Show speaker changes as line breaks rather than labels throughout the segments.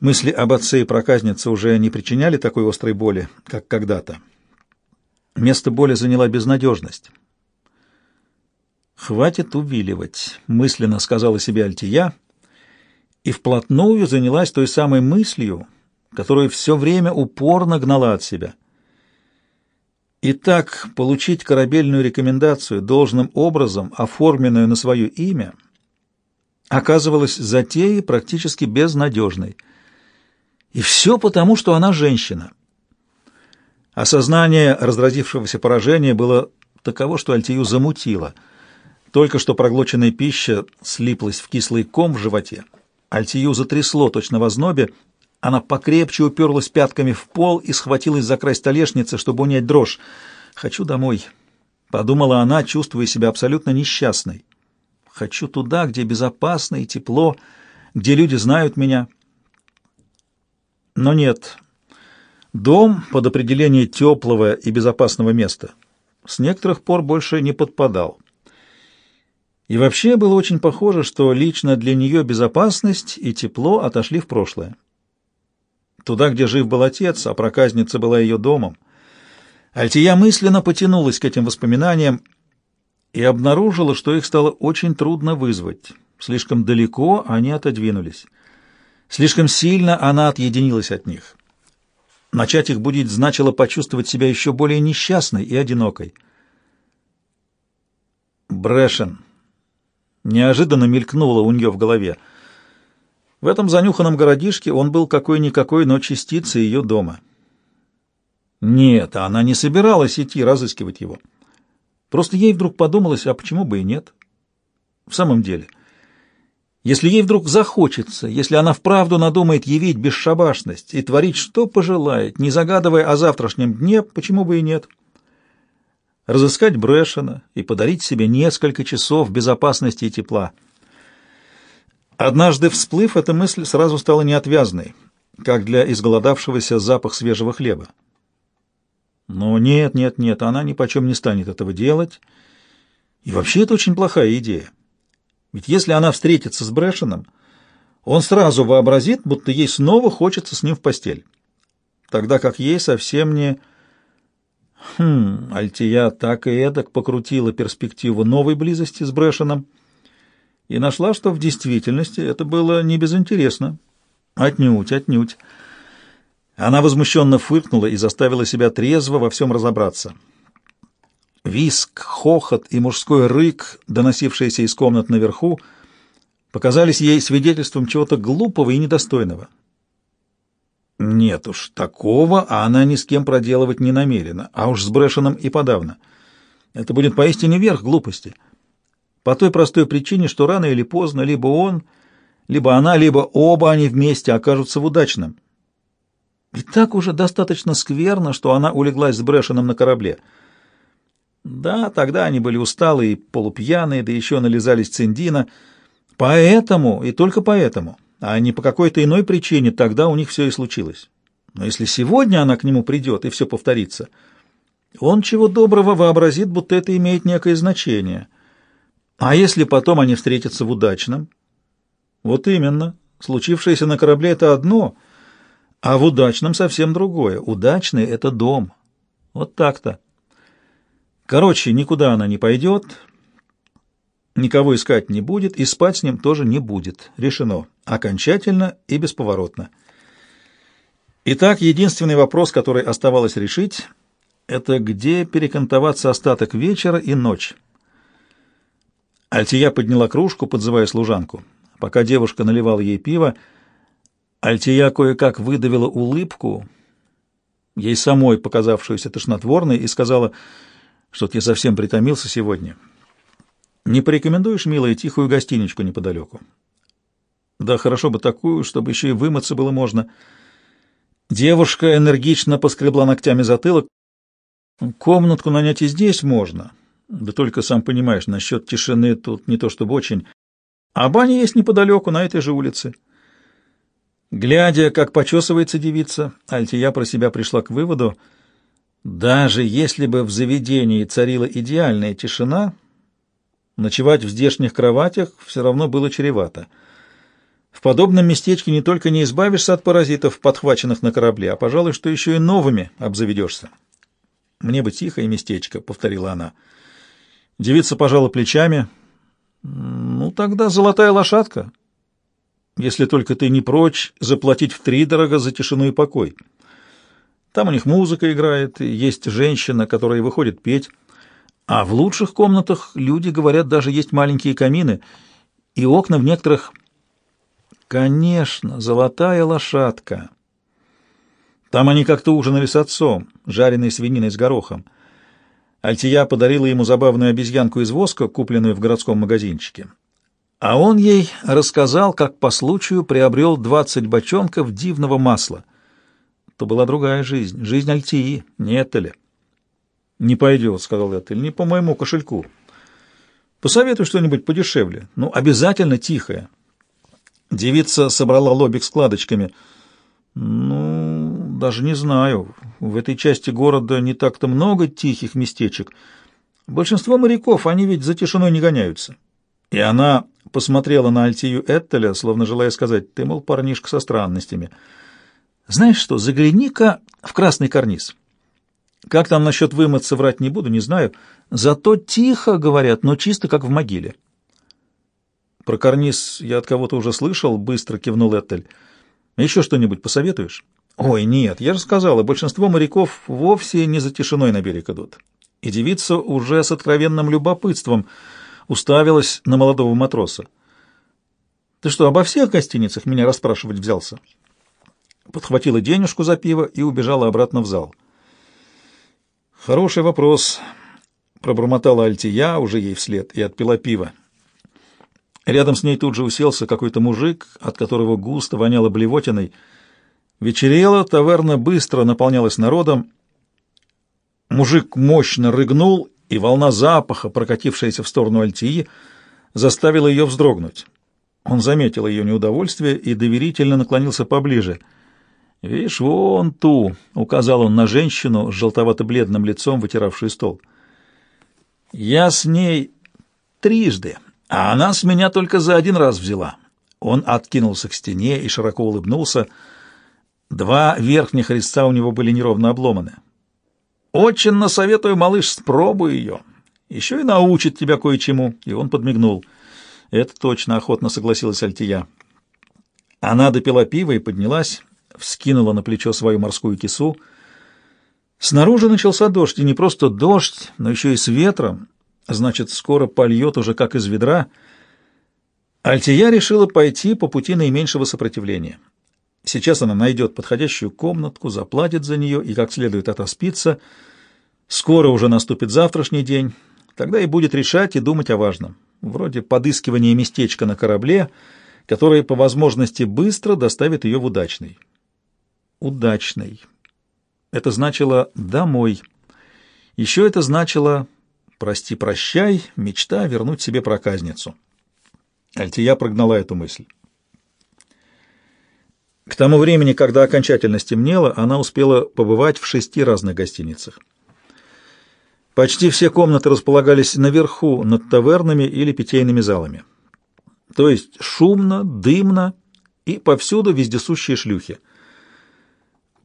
Мысли об отце и проказнице уже не причиняли такой острой боли, как когда-то. Место боли заняла безнадежность. «Хватит увиливать», — мысленно сказала себе Альтия, и вплотную занялась той самой мыслью, которую все время упорно гнала от себя. Итак, получить корабельную рекомендацию, должным образом оформленную на свое имя, оказывалось затеей практически безнадежной. И все потому, что она женщина. Осознание разразившегося поражения было таково, что Альтию замутило. Только что проглоченная пища слиплась в кислый ком в животе. Альтию затрясло точно в ознобе, она покрепче уперлась пятками в пол и схватилась за край столешницы, чтобы унять дрожь. «Хочу домой», — подумала она, чувствуя себя абсолютно несчастной. «Хочу туда, где безопасно и тепло, где люди знают меня». Но нет, дом под определение теплого и безопасного места с некоторых пор больше не подпадал. И вообще было очень похоже, что лично для нее безопасность и тепло отошли в прошлое туда, где жив был отец, а проказница была ее домом. Альтия мысленно потянулась к этим воспоминаниям и обнаружила, что их стало очень трудно вызвать. Слишком далеко они отодвинулись. Слишком сильно она отъединилась от них. Начать их будить значило почувствовать себя еще более несчастной и одинокой. Брэшен. Неожиданно мелькнуло у нее в голове — в этом занюханном городишке он был какой-никакой, но частицей ее дома. Нет, она не собиралась идти разыскивать его. Просто ей вдруг подумалось, а почему бы и нет? В самом деле, если ей вдруг захочется, если она вправду надумает явить бесшабашность и творить, что пожелает, не загадывая о завтрашнем дне, почему бы и нет? Разыскать Брэшена и подарить себе несколько часов безопасности и тепла — Однажды всплыв, эта мысль сразу стала неотвязной, как для изголодавшегося запах свежего хлеба. Но нет, нет, нет, она ни почем не станет этого делать. И вообще это очень плохая идея. Ведь если она встретится с Брэшеном, он сразу вообразит, будто ей снова хочется с ним в постель. Тогда как ей совсем не... Хм, Альтия так и эдак покрутила перспективу новой близости с Брэшеном, и нашла, что в действительности это было не безинтересно. Отнюдь, отнюдь. Она возмущенно фыркнула и заставила себя трезво во всем разобраться. Виск, хохот и мужской рык, доносившиеся из комнат наверху, показались ей свидетельством чего-то глупого и недостойного. Нет уж, такого она ни с кем проделывать не намерена, а уж с Брэшеном и подавно. Это будет поистине верх глупости — по той простой причине, что рано или поздно либо он, либо она, либо оба они вместе окажутся в удачном. И так уже достаточно скверно, что она улеглась с Брэшеном на корабле. Да, тогда они были усталые и полупьяные, да еще нализались циндина. Поэтому, и только поэтому, а не по какой-то иной причине, тогда у них все и случилось. Но если сегодня она к нему придет, и все повторится, он чего доброго вообразит, будто это имеет некое значение — а если потом они встретятся в удачном? Вот именно. Случившееся на корабле — это одно, а в удачном совсем другое. Удачный — это дом. Вот так-то. Короче, никуда она не пойдет, никого искать не будет, и спать с ним тоже не будет. Решено. Окончательно и бесповоротно. Итак, единственный вопрос, который оставалось решить, это где перекантоваться остаток вечера и ночь. Альтия подняла кружку, подзывая служанку. Пока девушка наливала ей пиво, Альтия кое-как выдавила улыбку, ей самой показавшуюся тошнотворной, и сказала, что ты совсем притомился сегодня. Не порекомендуешь, милая, тихую гостиничку неподалеку? Да хорошо бы такую, чтобы еще и вымыться было можно. Девушка энергично поскребла ногтями затылок. Комнатку нанять и здесь можно. Да только, сам понимаешь, насчет тишины тут не то чтобы очень. А баня есть неподалеку, на этой же улице. Глядя, как почесывается девица, Альтия про себя пришла к выводу, даже если бы в заведении царила идеальная тишина, ночевать в здешних кроватях все равно было чревато. В подобном местечке не только не избавишься от паразитов, подхваченных на корабле, а, пожалуй, что еще и новыми обзаведешься. «Мне бы тихое местечко», — повторила она. Девица пожала плечами. «Ну, тогда золотая лошадка, если только ты не прочь заплатить втридорого за тишину и покой. Там у них музыка играет, есть женщина, которая выходит петь, а в лучших комнатах люди, говорят, даже есть маленькие камины, и окна в некоторых... Конечно, золотая лошадка». Там они как-то ужинали с отцом, жареной свининой с горохом. Альтия подарила ему забавную обезьянку из воска, купленную в городском магазинчике. А он ей рассказал, как по случаю приобрел двадцать бочонков дивного масла. То была другая жизнь, жизнь Альтии, не Этеля. «Не пойдет», — сказал Этель, — «не по моему кошельку. Посоветуй что-нибудь подешевле, ну, обязательно тихое». Девица собрала лобик складочками. «Ну, даже не знаю. В этой части города не так-то много тихих местечек. Большинство моряков, они ведь за тишиной не гоняются. И она посмотрела на Альтию Эттеля, словно желая сказать, ты, мол, парнишка со странностями. Знаешь что, загляни-ка в красный карниз. Как там насчет вымыться, врать не буду, не знаю. Зато тихо, говорят, но чисто, как в могиле. Про карниз я от кого-то уже слышал, быстро кивнул Эттель. Еще что-нибудь посоветуешь? Ой, нет, я же сказала, большинство моряков вовсе не за тишиной на берег идут. И девица уже с откровенным любопытством уставилась на молодого матроса. Ты что, обо всех гостиницах меня расспрашивать взялся? Подхватила денежку за пиво и убежала обратно в зал. Хороший вопрос, пробормотала Альтия уже ей вслед и отпила пиво. Рядом с ней тут же уселся какой-то мужик, от которого густо воняло блевотиной. Вечерело, таверна быстро наполнялась народом. Мужик мощно рыгнул, и волна запаха, прокатившаяся в сторону Альтии, заставила ее вздрогнуть. Он заметил ее неудовольствие и доверительно наклонился поближе. «Видишь, вон ту!» — указал он на женщину с желтовато-бледным лицом, вытиравшую стол. «Я с ней трижды, а она с меня только за один раз взяла». Он откинулся к стене и широко улыбнулся — Два верхних резца у него были неровно обломаны. «Очень насоветую, малыш, спробуй ее. Еще и научит тебя кое-чему». И он подмигнул. «Это точно», — охотно согласилась Альтия. Она допила пиво и поднялась, вскинула на плечо свою морскую кису. Снаружи начался дождь, и не просто дождь, но еще и с ветром. Значит, скоро польет уже как из ведра. Альтия решила пойти по пути наименьшего сопротивления. Сейчас она найдет подходящую комнатку, заплатит за нее и как следует отоспится. Скоро уже наступит завтрашний день, тогда и будет решать и думать о важном, вроде подыскивания местечка на корабле, которое по возможности быстро доставит ее в удачный. Удачный. Это значило «домой». Еще это значило «прости-прощай, мечта вернуть себе проказницу». Альтия прогнала эту мысль. К тому времени, когда окончательно стемнело, она успела побывать в шести разных гостиницах. Почти все комнаты располагались наверху, над тавернами или питейными залами. То есть шумно, дымно и повсюду вездесущие шлюхи.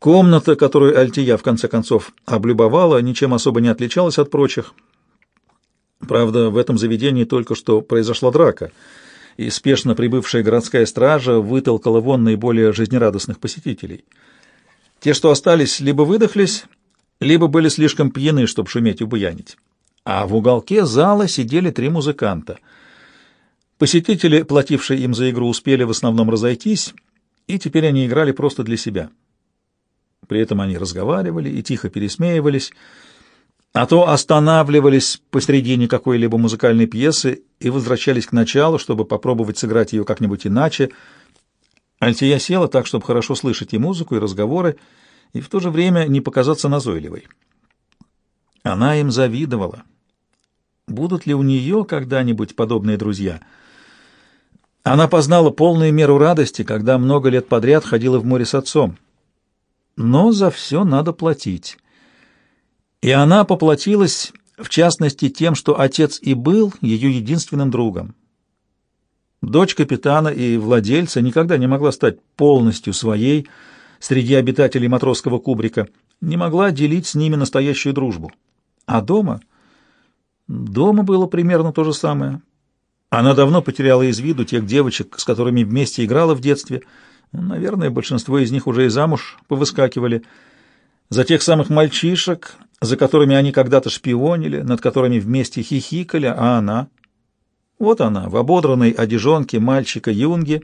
Комната, которую Альтия в конце концов облюбовала, ничем особо не отличалась от прочих. Правда, в этом заведении только что произошла драка — и спешно прибывшая городская стража вытолкала вон наиболее жизнерадостных посетителей. Те, что остались, либо выдохлись, либо были слишком пьяны, чтобы шуметь и буянить. А в уголке зала сидели три музыканта. Посетители, платившие им за игру, успели в основном разойтись, и теперь они играли просто для себя. При этом они разговаривали и тихо пересмеивались, а то останавливались посредине какой-либо музыкальной пьесы и возвращались к началу, чтобы попробовать сыграть ее как-нибудь иначе. Альтия села так, чтобы хорошо слышать и музыку, и разговоры, и в то же время не показаться назойливой. Она им завидовала. Будут ли у нее когда-нибудь подобные друзья? Она познала полную меру радости, когда много лет подряд ходила в море с отцом. Но за все надо платить. И она поплатилась, в частности, тем, что отец и был ее единственным другом. Дочь капитана и владельца никогда не могла стать полностью своей среди обитателей матросского кубрика, не могла делить с ними настоящую дружбу. А дома? Дома было примерно то же самое. Она давно потеряла из виду тех девочек, с которыми вместе играла в детстве. Наверное, большинство из них уже и замуж повыскакивали. За тех самых мальчишек, за которыми они когда-то шпионили, над которыми вместе хихикали, а она... Вот она, в ободранной одежонке мальчика Юнги,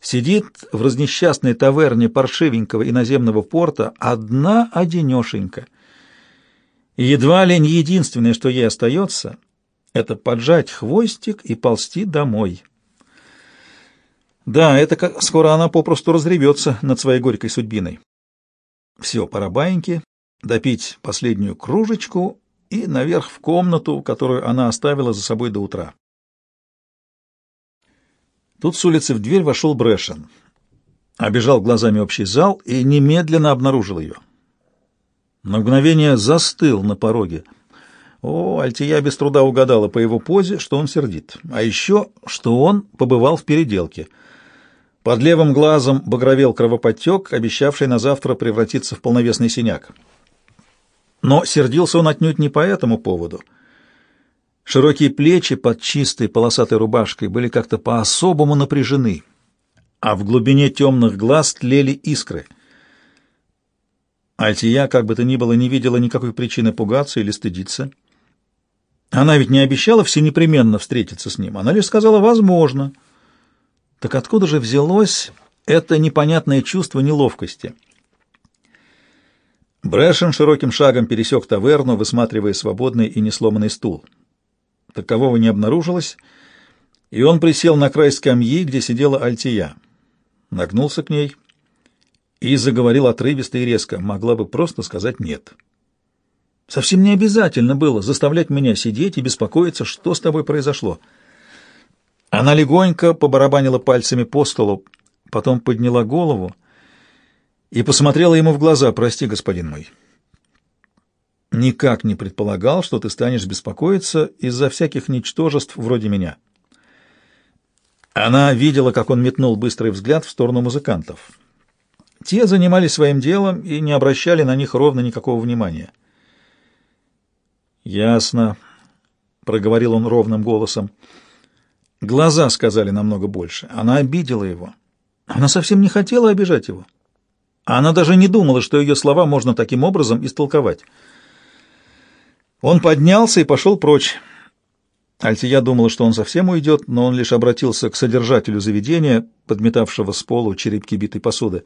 сидит в разнесчастной таверне паршивенького иноземного порта одна-одинешенька. И едва ли не единственное, что ей остается, это поджать хвостик и ползти домой. Да, это как скоро она попросту разревется над своей горькой судьбиной. Все, пора баиньки, допить последнюю кружечку и наверх в комнату, которую она оставила за собой до утра. Тут с улицы в дверь вошел Брэшен. Обежал глазами общий зал и немедленно обнаружил ее. На мгновение застыл на пороге. О, Альтия без труда угадала по его позе, что он сердит. А еще, что он побывал в переделке. Под левым глазом багровел кровоподтек, обещавший на завтра превратиться в полновесный синяк. Но сердился он отнюдь не по этому поводу — Широкие плечи под чистой полосатой рубашкой были как-то по-особому напряжены, а в глубине темных глаз тлели искры. Альтия, как бы то ни было, не видела никакой причины пугаться или стыдиться. Она ведь не обещала все непременно встретиться с ним, она лишь сказала «возможно». Так откуда же взялось это непонятное чувство неловкости? Брэшен широким шагом пересек таверну, высматривая свободный и несломанный стул. Такового не обнаружилось, и он присел на край скамьи, где сидела Альтия. Нагнулся к ней и заговорил отрывисто и резко. Могла бы просто сказать «нет». Совсем не обязательно было заставлять меня сидеть и беспокоиться, что с тобой произошло. Она легонько побарабанила пальцами по столу, потом подняла голову и посмотрела ему в глаза. «Прости, господин мой, никак не предполагал, что ты станешь беспокоиться из-за всяких ничтожеств вроде меня. Она видела, как он метнул быстрый взгляд в сторону музыкантов. Те занимались своим делом и не обращали на них ровно никакого внимания. «Ясно», — проговорил он ровным голосом. Глаза сказали намного больше. Она обидела его. Она совсем не хотела обижать его. Она даже не думала, что ее слова можно таким образом истолковать. Он поднялся и пошел прочь. Альтия думала, что он совсем уйдет, но он лишь обратился к содержателю заведения, подметавшего с полу черепки битой посуды.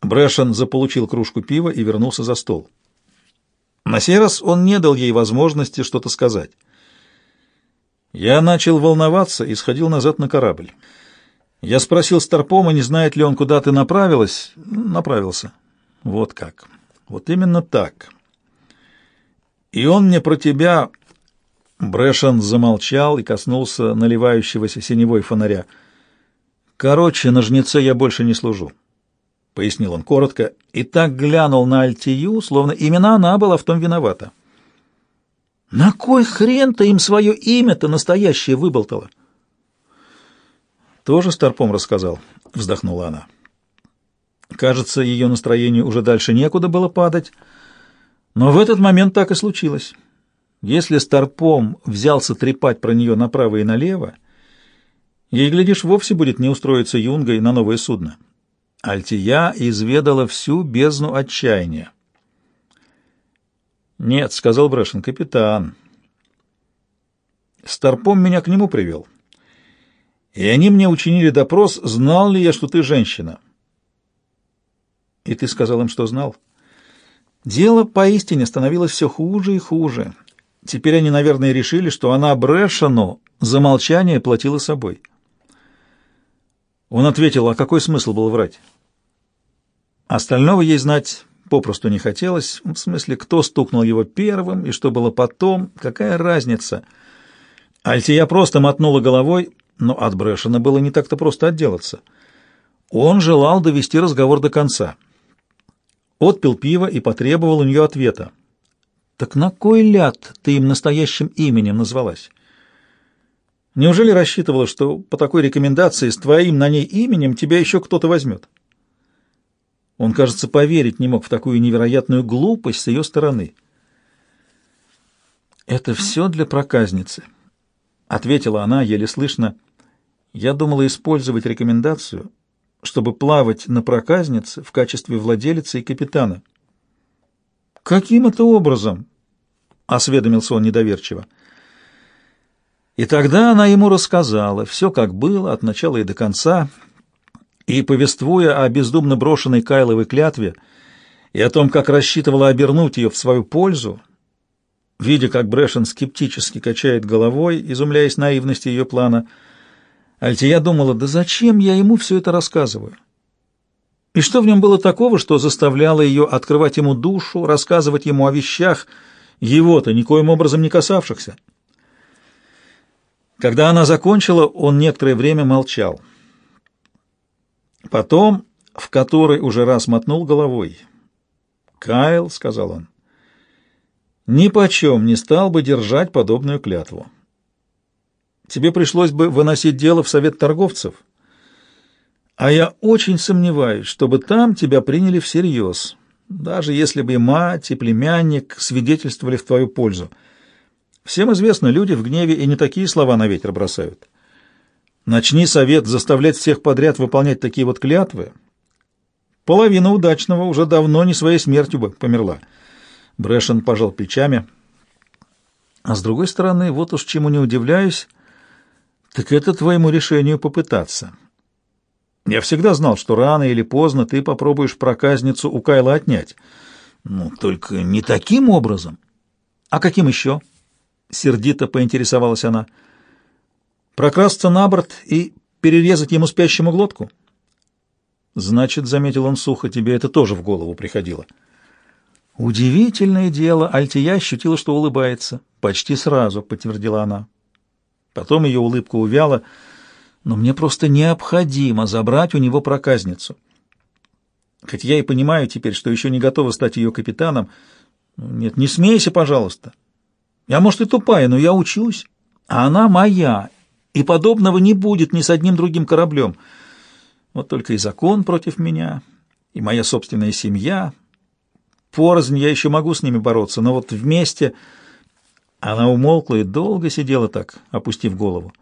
Брэшен заполучил кружку пива и вернулся за стол. На сей раз он не дал ей возможности что-то сказать. Я начал волноваться и сходил назад на корабль. Я спросил Старпома, не знает ли он, куда ты направилась. Направился. Вот как. Вот именно так. И он мне про тебя...» Брэшен замолчал и коснулся наливающегося синевой фонаря. «Короче, на жнеце я больше не служу», — пояснил он коротко, и так глянул на Альтию, словно именно она была в том виновата. «На кой хрен ты им свое имя-то настоящее выболтала?» «Тоже Старпом рассказал», — вздохнула она. Кажется, ее настроению уже дальше некуда было падать, — но в этот момент так и случилось. Если Старпом взялся трепать про нее направо и налево, ей, глядишь, вовсе будет не устроиться юнгой на новое судно. Альтия изведала всю бездну отчаяния. «Нет», — сказал Брэшен, — «капитан». Старпом меня к нему привел. И они мне учинили допрос, знал ли я, что ты женщина. И ты сказал им, что знал?» Дело поистине становилось все хуже и хуже. Теперь они, наверное, решили, что она Брэшену за молчание платила собой. Он ответил, а какой смысл был врать? Остального ей знать попросту не хотелось, в смысле, кто стукнул его первым и что было потом, какая разница. Альтия просто мотнула головой, но от Брэшена было не так-то просто отделаться. Он желал довести разговор до конца отпил пиво и потребовал у нее ответа. «Так на кой ляд ты им настоящим именем назвалась?» Неужели рассчитывала, что по такой рекомендации с твоим на ней именем тебя еще кто-то возьмет? Он, кажется, поверить не мог в такую невероятную глупость с ее стороны. «Это все для проказницы», — ответила она, еле слышно. «Я думала использовать рекомендацию, чтобы плавать на проказнице в качестве владелицы и капитана». «Каким это образом?» — осведомился он недоверчиво. И тогда она ему рассказала все, как было, от начала и до конца, и, повествуя о бездумно брошенной Кайловой клятве и о том, как рассчитывала обернуть ее в свою пользу, видя, как Брэшен скептически качает головой, изумляясь наивности ее плана, Альтия думала, да зачем я ему все это рассказываю? И что в нем было такого, что заставляло ее открывать ему душу, рассказывать ему о вещах, его-то никоим образом не касавшихся? Когда она закончила, он некоторое время молчал. Потом, в который уже раз мотнул головой. «Кайл», — сказал он, — «ни почем не стал бы держать подобную клятву. Тебе пришлось бы выносить дело в совет торговцев, а я очень сомневаюсь, чтобы там тебя приняли всерьез, даже если бы и мать, и племянник свидетельствовали в твою пользу». Всем известно, люди в гневе и не такие слова на ветер бросают. Начни совет заставлять всех подряд выполнять такие вот клятвы. Половина удачного уже давно не своей смертью бы померла. Брэшен пожал плечами. А с другой стороны, вот уж чему не удивляюсь, так это твоему решению попытаться. Я всегда знал, что рано или поздно ты попробуешь проказницу у Кайла отнять. Ну, только не таким образом. А каким еще? —— сердито поинтересовалась она. «Прокрасться на борт и перерезать ему спящему глотку?» «Значит, — заметил он сухо, — тебе это тоже в голову приходило». «Удивительное дело!» — Альтия ощутила, что улыбается. «Почти сразу», — подтвердила она. Потом ее улыбка увяла. «Но мне просто необходимо забрать у него проказницу. Хоть я и понимаю теперь, что еще не готова стать ее капитаном. Нет, не смейся, пожалуйста. Я, может, и тупая, но я учусь, а она моя, и подобного не будет ни с одним другим кораблем. Вот только и закон против меня, и моя собственная семья. Порознь я еще могу с ними бороться, но вот вместе... Она умолкла и долго сидела так, опустив голову.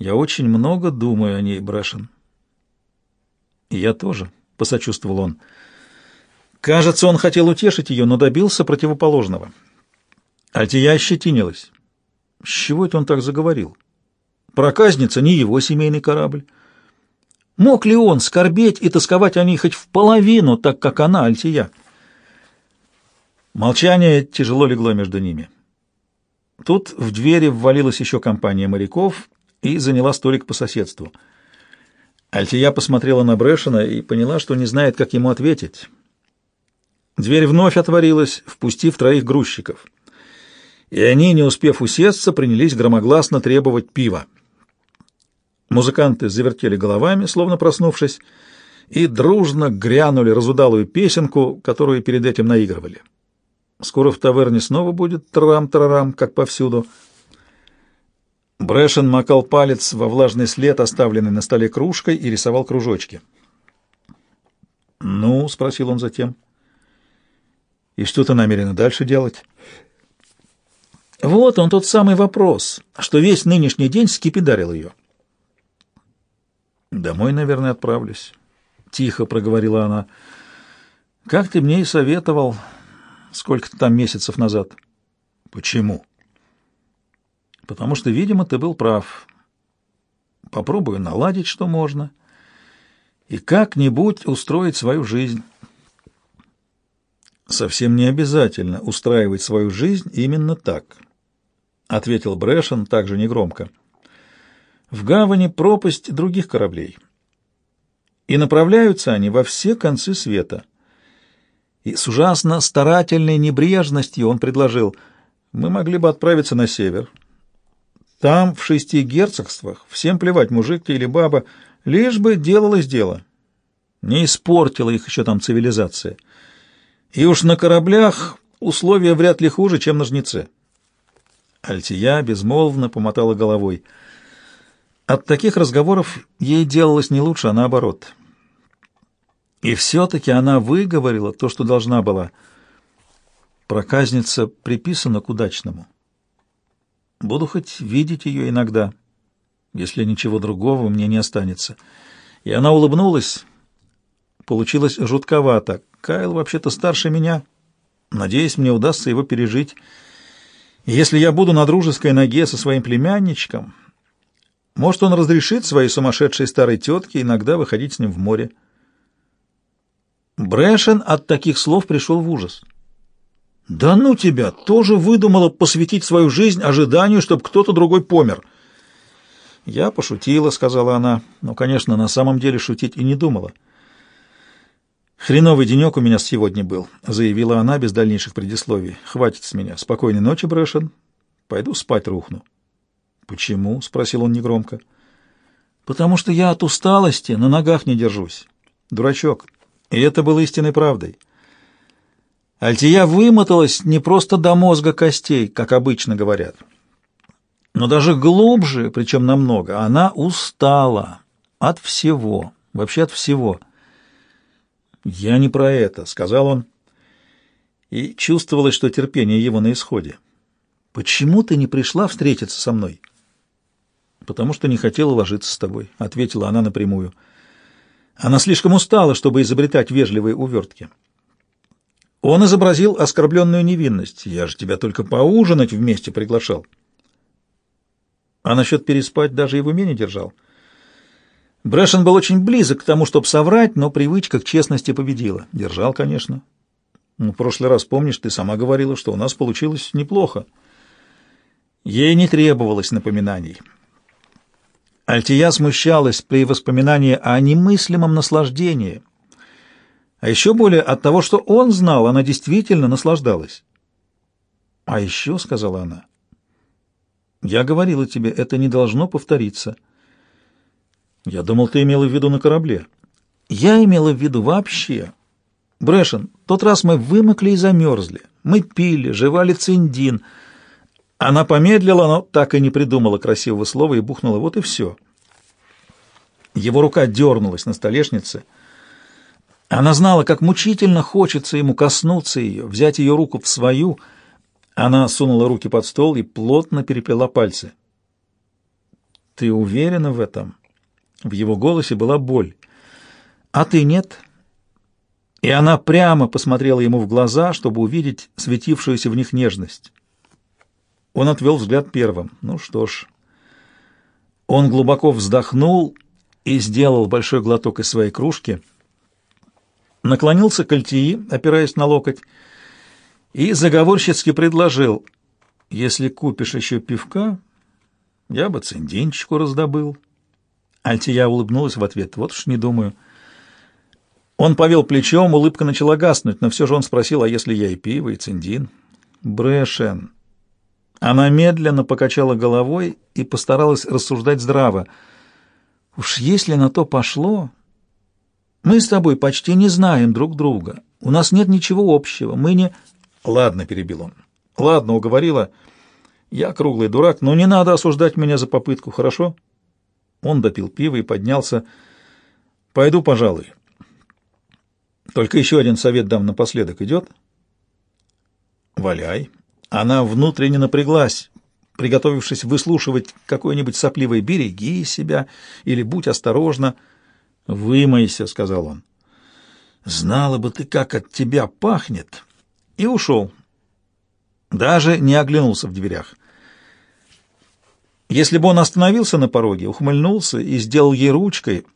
Я очень много думаю о ней, Брэшен. И я тоже, — посочувствовал он. Кажется, он хотел утешить ее, но добился противоположного. Альтия ощетинилась. С чего это он так заговорил? Проказница не его семейный корабль. Мог ли он скорбеть и тосковать о ней хоть в половину, так как она, Альтия? Молчание тяжело легло между ними. Тут в двери ввалилась еще компания моряков и заняла столик по соседству. Альтия посмотрела на Брэшена и поняла, что не знает, как ему ответить. Дверь вновь отворилась, впустив троих грузчиков и они, не успев усесться, принялись громогласно требовать пива. Музыканты завертели головами, словно проснувшись, и дружно грянули разудалую песенку, которую перед этим наигрывали. Скоро в таверне снова будет трам-тарарам, как повсюду. Брэшен макал палец во влажный след, оставленный на столе кружкой, и рисовал кружочки. «Ну?» — спросил он затем. «И что ты намерена дальше делать?» Вот он тот самый вопрос, что весь нынешний день скипидарил ее. «Домой, наверное, отправлюсь», — тихо проговорила она. «Как ты мне и советовал, сколько-то там месяцев назад». «Почему?» «Потому что, видимо, ты был прав. Попробую наладить, что можно, и как-нибудь устроить свою жизнь». Совсем не обязательно устраивать свою жизнь именно так. — ответил Брэшен также негромко. «В гавани пропасть других кораблей, и направляются они во все концы света». И с ужасно старательной небрежностью он предложил, «Мы могли бы отправиться на север. Там, в шести герцогствах, всем плевать, мужик ты или баба, лишь бы делалось дело. Не испортила их еще там цивилизация. И уж на кораблях условия вряд ли хуже, чем на жнеце». Альтия безмолвно помотала головой. От таких разговоров ей делалось не лучше, а наоборот. И все-таки она выговорила то, что должна была. Проказница приписана к удачному. Буду хоть видеть ее иногда, если ничего другого мне не останется. И она улыбнулась. Получилось жутковато. Кайл вообще-то старше меня. Надеюсь, мне удастся его пережить. И если я буду на дружеской ноге со своим племянничком, может, он разрешит своей сумасшедшей старой тетке иногда выходить с ним в море. Брэшен от таких слов пришел в ужас. «Да ну тебя! Тоже выдумала посвятить свою жизнь ожиданию, чтобы кто-то другой помер!» «Я пошутила», — сказала она, но, конечно, на самом деле шутить и не думала. «Хреновый денек у меня сегодня был», — заявила она без дальнейших предисловий. «Хватит с меня. Спокойной ночи, Брэшен. Пойду спать рухну». «Почему?» — спросил он негромко. «Потому что я от усталости на ногах не держусь. Дурачок. И это было истинной правдой. Альтия вымоталась не просто до мозга костей, как обычно говорят, но даже глубже, причем намного. Она устала от всего, вообще от всего. «Я не про это», — сказал он, и чувствовалось, что терпение его на исходе. «Почему ты не пришла встретиться со мной?» «Потому что не хотела ложиться с тобой», — ответила она напрямую. Она слишком устала, чтобы изобретать вежливые увертки. Он изобразил оскорбленную невинность. «Я же тебя только поужинать вместе приглашал». А насчет переспать даже и в уме не держал. Брэшен был очень близок к тому, чтобы соврать, но привычка к честности победила. Держал, конечно. Ну, в прошлый раз, помнишь, ты сама говорила, что у нас получилось неплохо. Ей не требовалось напоминаний. Альтия смущалась при воспоминании о немыслимом наслаждении. А еще более от того, что он знал, она действительно наслаждалась. «А еще», — сказала она, — «я говорила тебе, это не должно повториться». Я думал, ты имела в виду на корабле. Я имела в виду вообще. Брэшен, тот раз мы вымокли и замерзли. Мы пили, жевали циндин. Она помедлила, но так и не придумала красивого слова и бухнула. Вот и все. Его рука дернулась на столешнице. Она знала, как мучительно хочется ему коснуться ее, взять ее руку в свою. Она сунула руки под стол и плотно переплела пальцы. «Ты уверена в этом?» В его голосе была боль. «А ты нет?» И она прямо посмотрела ему в глаза, чтобы увидеть светившуюся в них нежность. Он отвел взгляд первым. Ну что ж. Он глубоко вздохнул и сделал большой глоток из своей кружки, наклонился к Альтии, опираясь на локоть, и заговорщицки предложил, «Если купишь еще пивка, я бы циндинчику раздобыл». Альтия улыбнулась в ответ. «Вот уж не думаю». Он повел плечом, улыбка начала гаснуть, но все же он спросил, а если я и пиво, и циндин? Брэшен. Она медленно покачала головой и постаралась рассуждать здраво. Уж если на то пошло... Мы с тобой почти не знаем друг друга. У нас нет ничего общего. Мы не... Ладно, перебил он. Ладно, уговорила. Я круглый дурак, но не надо осуждать меня за попытку, хорошо? Он допил пиво и поднялся. «Пойду, пожалуй. Только еще один совет дам напоследок. Идет?» «Валяй». Она внутренне напряглась, приготовившись выслушивать какой-нибудь сопливый «береги себя» или «будь осторожна». «Вымойся», — сказал он. «Знала бы ты, как от тебя пахнет!» И ушел. Даже не оглянулся в дверях. Если бы он остановился на пороге, ухмыльнулся и сделал ей ручкой,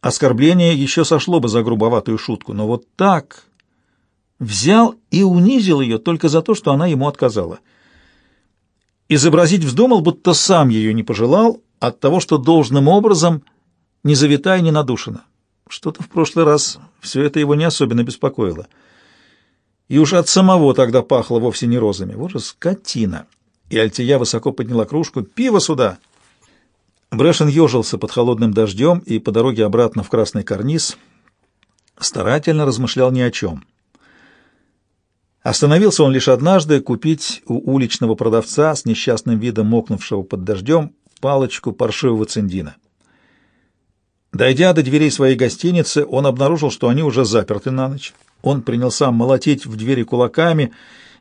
оскорбление еще сошло бы за грубоватую шутку, но вот так взял и унизил ее только за то, что она ему отказала. Изобразить вздумал, будто сам ее не пожелал, от того, что должным образом не завитая, не надушена. Что-то в прошлый раз все это его не особенно беспокоило. И уж от самого тогда пахло вовсе не розами. Вот же скотина! и Альтия высоко подняла кружку. «Пиво сюда!» Брэшен ежился под холодным дождем и по дороге обратно в красный карниз старательно размышлял ни о чем. Остановился он лишь однажды купить у уличного продавца с несчастным видом мокнувшего под дождем палочку паршивого циндина. Дойдя до дверей своей гостиницы, он обнаружил, что они уже заперты на ночь. Он принялся молотить в двери кулаками,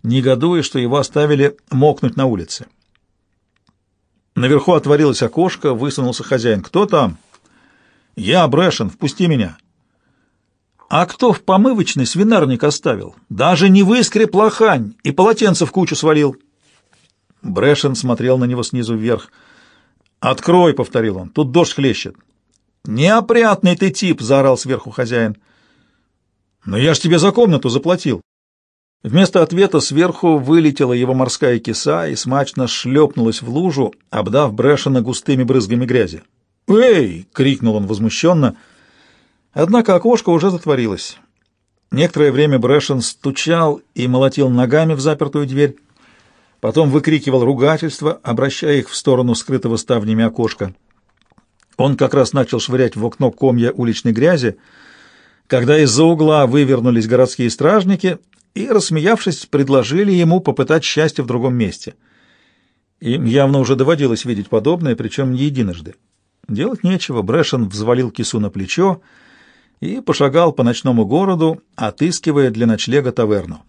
негодуя, что его оставили мокнуть на улице. Наверху отворилось окошко, высунулся хозяин. «Кто там?» «Я, Брэшен, впусти меня». «А кто в помывочный свинарник оставил? Даже не выскреб лохань и полотенце в кучу свалил». Брэшен смотрел на него снизу вверх. «Открой», — повторил он, — «тут дождь хлещет». «Неопрятный ты тип!» — заорал сверху хозяин. «Но я ж тебе за комнату заплатил». Вместо ответа сверху вылетела его морская киса и смачно шлепнулась в лужу, обдав Брэшена густыми брызгами грязи. «Эй!» — крикнул он возмущенно. Однако окошко уже затворилось. Некоторое время Брэшен стучал и молотил ногами в запертую дверь, потом выкрикивал ругательства, обращая их в сторону скрытого ставнями окошка. Он как раз начал швырять в окно комья уличной грязи, когда из-за угла вывернулись городские стражники и, рассмеявшись, предложили ему попытать счастье в другом месте. Им явно уже доводилось видеть подобное, причем не единожды. Делать нечего, Брэшен взвалил кису на плечо и пошагал по ночному городу, отыскивая для ночлега таверну.